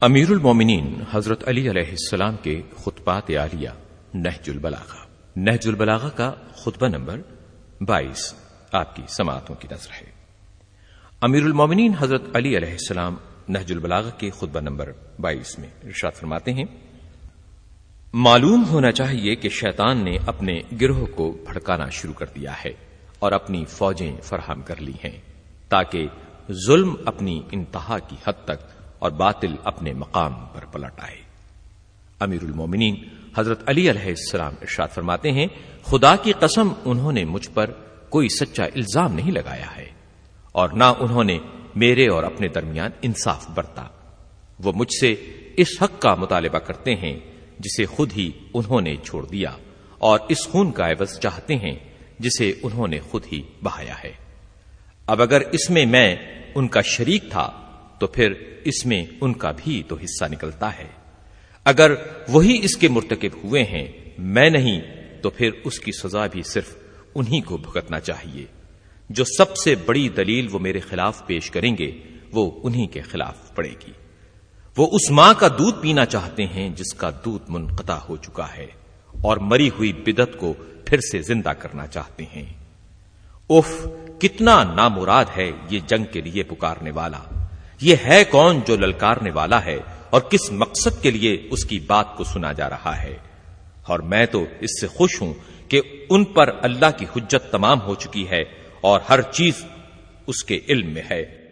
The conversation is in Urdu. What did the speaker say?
امیر المومنین حضرت علی علیہ السلام کے خطبات عالیہ نہج البلاغہ۔ نہج البلاغہ کا خطبہ نمبر بائیس آپ کی سماعتوں کی نظر ہے۔ امیر المومنین حضرت علی علیہ السلام نہج البلاغہ کے خطبہ نمبر بائیس میں ارشاد فرماتے ہیں، معلوم ہونا چاہیے کہ شیطان نے اپنے گروہ کو بھڑکانا شروع کر دیا ہے اور اپنی فوجیں فراہم کر لی ہیں تاکہ ظلم اپنی انتہا کی حد تک اور باطل اپنے مقام پر پلٹ آئے۔ امیر المومنین حضرت علی علیہ السلام ارشاد فرماتے ہیں، خدا کی قسم انہوں نے مجھ پر کوئی سچا الزام نہیں لگایا ہے اور نہ انہوں نے میرے اور اپنے درمیان انصاف برتا۔ وہ مجھ سے اس حق کا مطالبہ کرتے ہیں جسے خود ہی انہوں نے چھوڑ دیا اور اس خون کا عوض چاہتے ہیں جسے انہوں نے خود ہی بہایا ہے۔ اب اگر اس میں میں ان کا شریک تھا تو پھر اس میں ان کا بھی تو حصہ نکلتا ہے۔ اگر وہی اس کے مرتکب ہوئے ہیں، میں نہیں، تو پھر اس کی سزا بھی صرف انہی کو بھگتنا چاہیے۔ جو سب سے بڑی دلیل وہ میرے خلاف پیش کریں گے، وہ انہی کے خلاف پڑے گی۔ وہ اس ماں کا دودھ پینا چاہتے ہیں جس کا دودھ منقطع ہو چکا ہے، اور مری ہوئی بدت کو پھر سے زندہ کرنا چاہتے ہیں۔ اف کتنا نامراد ہے یہ جنگ کے لیے پکارنے والا۔ یہ ہے کون جو للکارنے والا ہے اور کس مقصد کے لیے اس کی بات کو سنا جا رہا ہے؟ اور میں تو اس سے خوش ہوں کہ ان پر اللہ کی حجت تمام ہو چکی ہے اور ہر چیز اس کے علم میں ہے۔